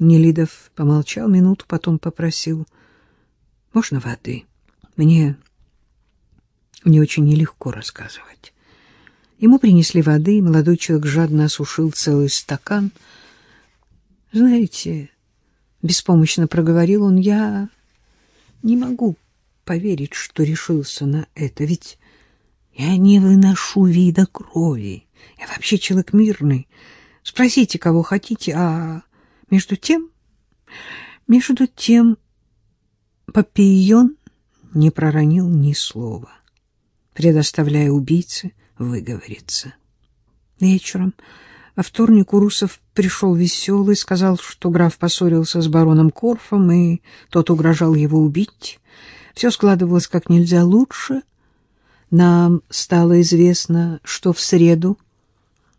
Нелидов помолчал минуту, потом попросил. — Можно воды? Мне... Мне очень нелегко рассказывать. Ему принесли воды, и молодой человек жадно осушил целый стакан. — Знаете, — беспомощно проговорил он, — я не могу поверить, что решился на это, ведь я не выношу вида крови. Я вообще человек мирный. Спросите, кого хотите, а между тем... Между тем Папийон не проронил ни слова, предоставляя убийце выговориться. Вечером во вторник Урусов пришел веселый, сказал, что граф поссорился с бароном Корфом, и тот угрожал его убить. Все складывалось как нельзя лучше. Нам стало известно, что в среду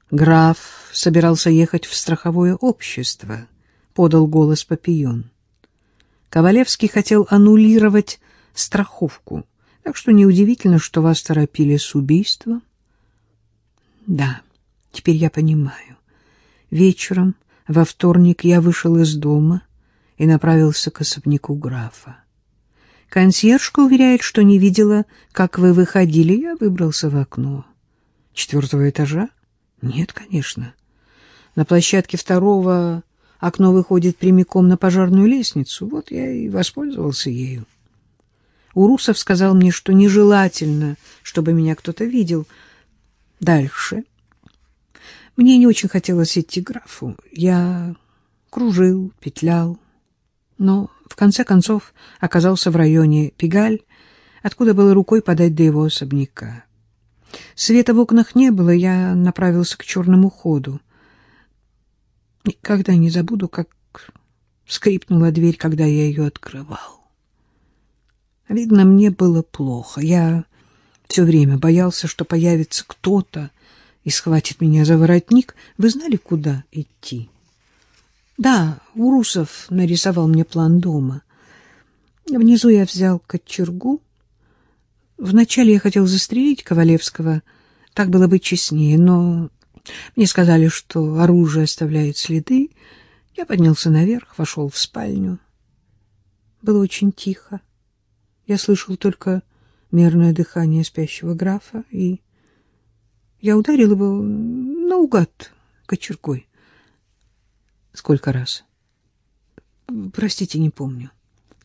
граф собирался ехать в страховое общество, подал голос Папион. Ковалевский хотел аннулировать страховку, так что неудивительно, что вас торопили с убийством. Да, теперь я понимаю. Вечером во вторник я вышел из дома и направился к особняку графа. Консьержка уверяет, что не видела, как вы выходили. Я выбрался в окно. Четвертого этажа? Нет, конечно. На площадке второго окно выходит прямиком на пожарную лестницу. Вот я и воспользовался ею. Урусов сказал мне, что нежелательно, чтобы меня кто-то видел. Дальше. Мне не очень хотелось идти к графу. Я кружил, петлял, но в конце концов оказался в районе Пигаль, откуда было рукой подать до его особняка. Света в окнах не было, я направился к черному ходу. Никогда не забуду, как скрипнула дверь, когда я ее открывал. Видно, мне было плохо. Я все время боялся, что появится кто-то и схватит меня за воротник. Вы знали, куда идти? Да, Урусов нарисовал мне план дома. Внизу я взял кочергу. Вначале я хотел застрелить Ковалевского, так было бы честнее, но мне сказали, что оружие оставляет следы. Я поднялся наверх, вошел в спальню. Было очень тихо. Я слышал только мерное дыхание спящего графа, и я ударил его наугад кочергой. Сколько раз? Простите, не помню.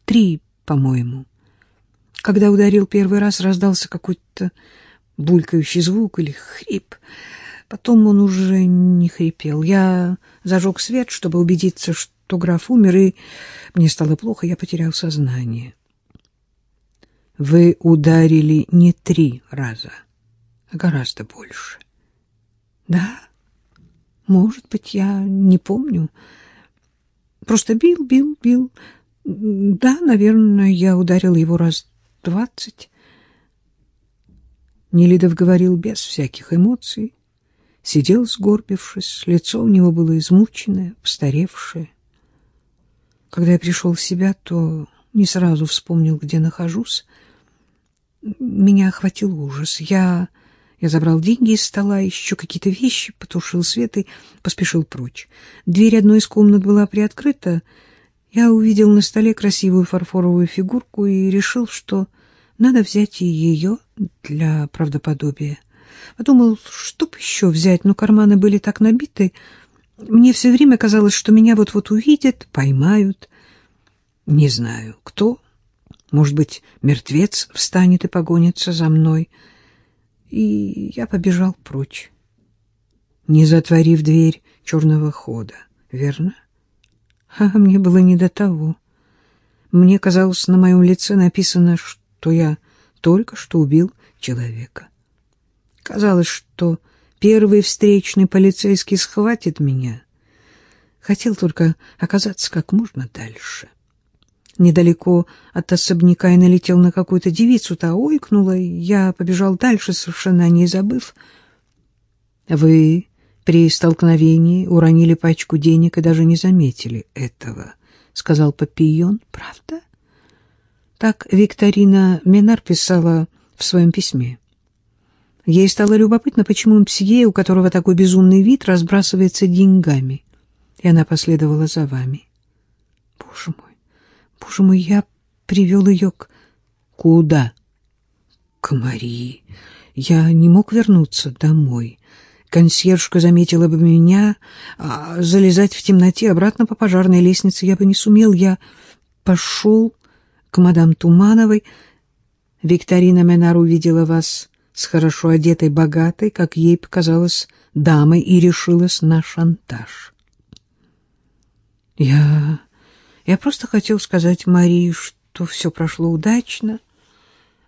Три, по-моему. Когда ударил первый раз, раздался какой-то булькающий звук или хрип. Потом он уже не хрипел. Я зажег свет, чтобы убедиться, что граф умер, и мне стало плохо, я потерял сознание. Вы ударили не три раза, а гораздо больше. Да? Может быть, я не помню. Просто бил, бил, бил. Да, наверное, я ударил его раз двадцать. Нелидов говорил без всяких эмоций. Сидел, сгорбившись, лицо у него было измученное, постаревшее. Когда я пришел в себя, то не сразу вспомнил, где нахожусь. Меня охватил ужас. Я я забрал деньги из стола, еще какие-то вещи, потушил свет и поспешил прочь. Дверь одной из комнат была приоткрыта. Я увидел на столе красивую фарфоровую фигурку и решил, что надо взять и ее для правдоподобия. Подумал, что бы еще взять, но карманы были так набиты. Мне все время казалось, что меня вот-вот увидят, поймают. Не знаю, кто. Может быть, мертвец встанет и погонится за мной — и я побежал прочь, не затворив дверь черного хода, верно? А мне было не до того. Мне казалось, на моем лице написано, что я только что убил человека. Казалось, что первый встречный полицейский схватит меня. Хотел только оказаться как можно дальше. Недалеко от особняка я налетел на какую-то девицу, та ойкнула, и я побежал дальше, совершенно не забыв. Вы при столкновении уронили пачку денег и даже не заметили этого, — сказал Папион. — Правда? Так Викторина Минар писала в своем письме. Ей стало любопытно, почему мсье, у которого такой безумный вид, разбрасывается деньгами. И она последовала за вами. Боже мой, боже мой, я привел ее к... Куда? К Марии. Я не мог вернуться домой. Консьержка заметила бы меня, а залезать в темноте обратно по пожарной лестнице я бы не сумел. Я пошел к мадам Тумановой. Викторина Менар увидела вас с хорошо одетой, богатой, как ей показалось, дамой и решилась на шантаж. Я... я просто хотел сказать Марии, что все прошло удачно.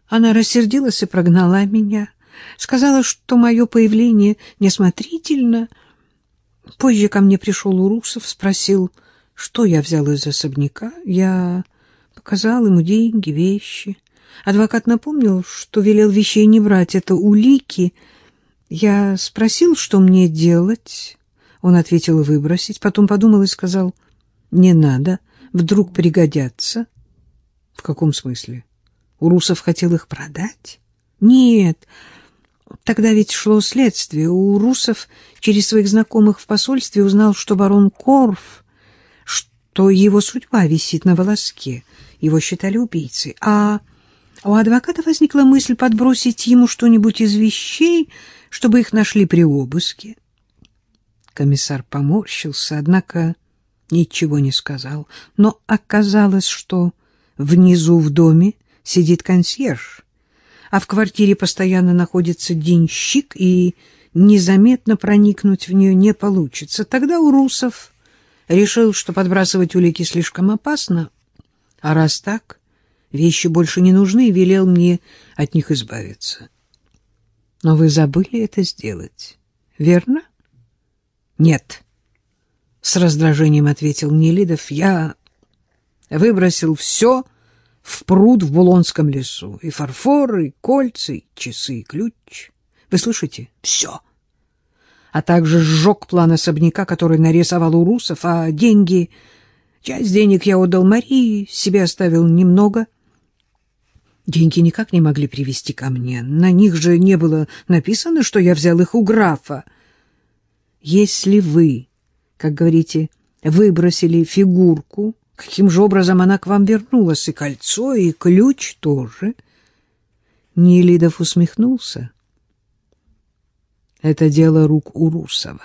Она рассердилась и прогнала меня. Сказала, что мое появление несмотрительно. Позже ко мне пришел Урусов, спросил, что я взял из особняка. Я показал ему деньги, вещи. Адвокат напомнил, что велел вещей не брать, это улики. Я спросил, что мне делать. Он ответил выбросить, потом подумал и сказал, не надо, вдруг пригодятся. В каком смысле? Урусов хотел их продать? Нет, тогда ведь шло следствие. У Русов через своих знакомых в посольстве узнал, что барон Корф, что его судьба висит на волоске. Его считали убийцей. А у адвоката возникла мысль подбросить ему что-нибудь из вещей, чтобы их нашли при обыске. Комиссар поморщился, однако ничего не сказал. Но оказалось, что внизу в доме сидит консьерж, а в квартире постоянно находится денщик, и незаметно проникнуть в нее не получится. Тогда Урусов решил, что подбрасывать улики слишком опасно, а раз так, вещи больше не нужны, и велел мне от них избавиться. Но вы забыли это сделать, верно? Нет, с раздражением ответил Нелидов. Я выбросил все в пруд в Булонском лесу. И фарфор, и кольца, и часы, и ключ. Вы слышите? Все. А также сжег план особняка, который нарисовал у русов, а деньги... Часть денег я отдал Марии, себе оставил немного. Деньги никак не могли привести ко мне. На них же не было написано, что я взял их у графа. Если вы, как говорите, выбросили фигурку Каким же образом она к вам вернулась? И кольцо, и ключ тоже. Нелидов усмехнулся. Это дело рук Урусова,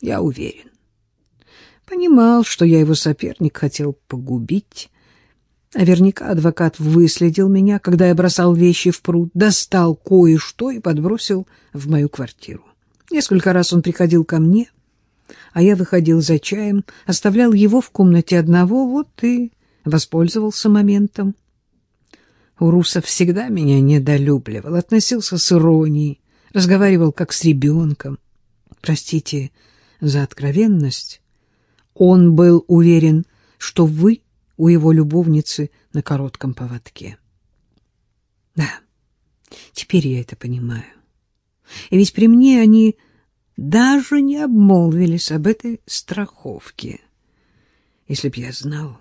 я уверен. Понимал, что я его соперник хотел погубить. Наверняка адвокат выследил меня, когда я бросал вещи в пруд, достал кое-что и подбросил в мою квартиру. Несколько раз он приходил ко мне, а я выходил за чаем, оставлял его в комнате одного, вот и воспользовался моментом. Урусов всегда меня недолюбливал, относился с иронией, разговаривал как с ребенком. Простите за откровенность. Он был уверен, что вы у его любовницы на коротком поводке. Да, теперь я это понимаю. И ведь при мне они даже не обмолвились об этой страховке. Если б я знал...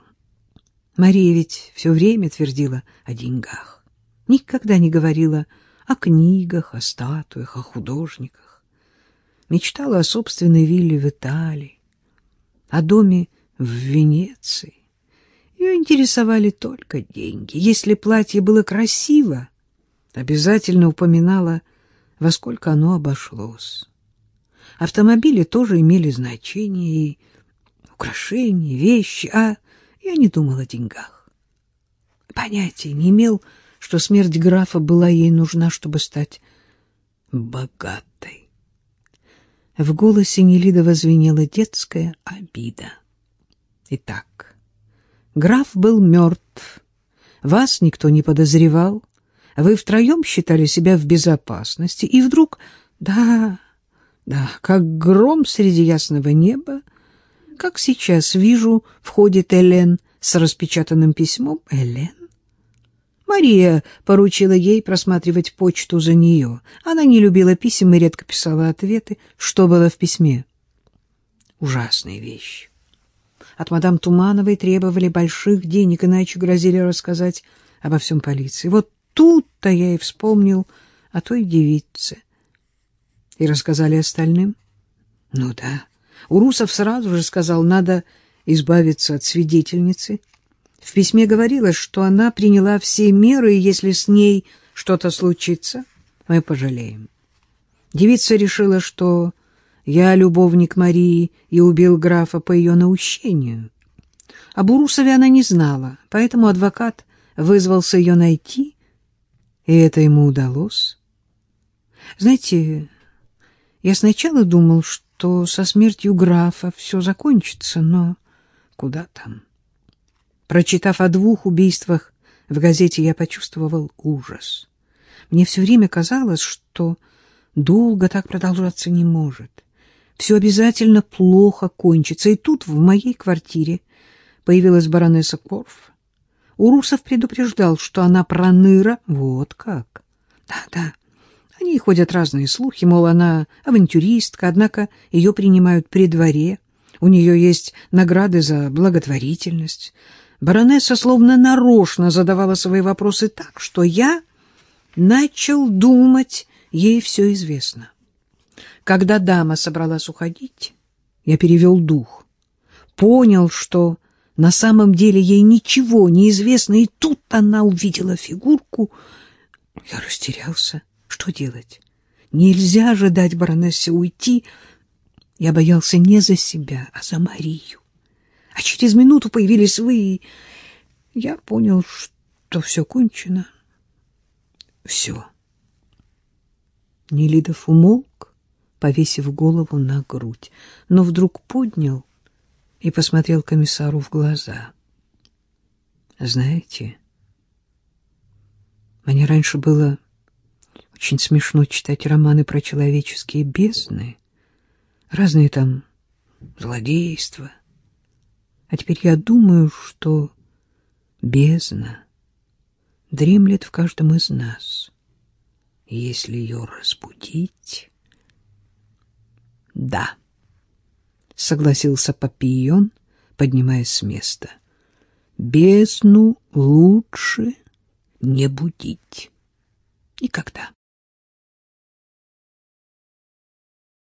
Мария ведь все время твердила о деньгах. Никогда не говорила о книгах, о статуях, о художниках. Мечтала о собственной вилле в Италии, о доме в Венеции. Ее интересовали только деньги. Если платье было красиво, обязательно упоминала, во сколько оно обошлось. Автомобили тоже имели значение, и украшения, вещи, а я не думал о деньгах. Понятия не имел, что смерть графа была ей нужна, чтобы стать богатой. В голосе Нелидова звенела детская обида. Итак, граф был мертв, вас никто не подозревал, вы втроем считали себя в безопасности, и вдруг, да, да, как гром среди ясного неба, как сейчас вижу, входит Элен с распечатанным письмом. Элен? Мария поручила ей просматривать почту за нее. Она не любила писем и редко писала ответы. Что было в письме? Ужасная вещь. От мадам Тумановой требовали больших денег, иначе грозили рассказать обо всем полиции. Вот тут-то я и вспомнил о той девице. И рассказали остальным? Ну да. Урусов сразу же сказал, надо избавиться от свидетельницы. В письме говорилось, что она приняла все меры, и если с ней что-то случится, мы пожалеем. Девица решила, что я любовник Марии и убил графа по ее наущению. Об Урусове она не знала, поэтому адвокат вызвался ее найти, и это ему удалось. Знаете, я сначала думал, что со смертью графа все закончится, но куда там? Прочитав о двух убийствах в газете, я почувствовал ужас. Мне все время казалось, что долго так продолжаться не может. Все обязательно плохо кончится. И тут в моей квартире появилась баронесса Корф. Урусов предупреждал, что она проныра. Вот как. Да-да. Они ходят разные слухи, мол, она авантюристка, однако ее принимают при дворе. У нее есть награды за благотворительность. Баронесса словно нарочно задавала свои вопросы так, что я начал думать, ей все известно. Когда дама собралась уходить, я перевел дух, понял, что на самом деле ей ничего не известно, и тут она увидела фигурку. Я растерялся. Что делать? Нельзя же дать баронессе уйти. Я боялся не за себя, а за Марию. А через минуту появились вы, и я понял, что все кончено. Все. Нелидов умолк, повесив голову на грудь, но вдруг поднял и посмотрел комиссару в глаза. Знаете, мне раньше было очень смешно читать романы про человеческие бездны, разные там злодейства. А теперь я думаю, что бездна дремлет в каждом из нас. Если ее разбудить... Да, согласился Папион, поднимаясь с места. Бездну лучше не будить. Никогда.